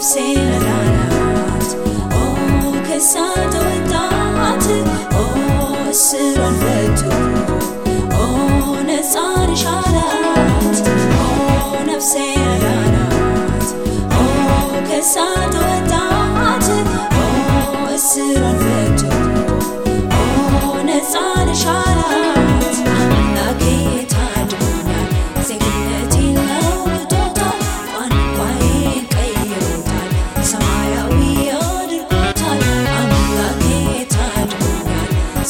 of Saint Adana. Oh, Cassandra. ታድጎኛል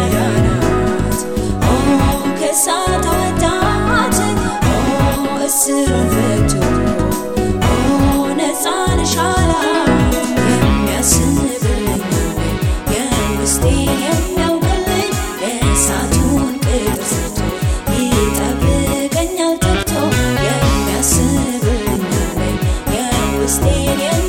we stay in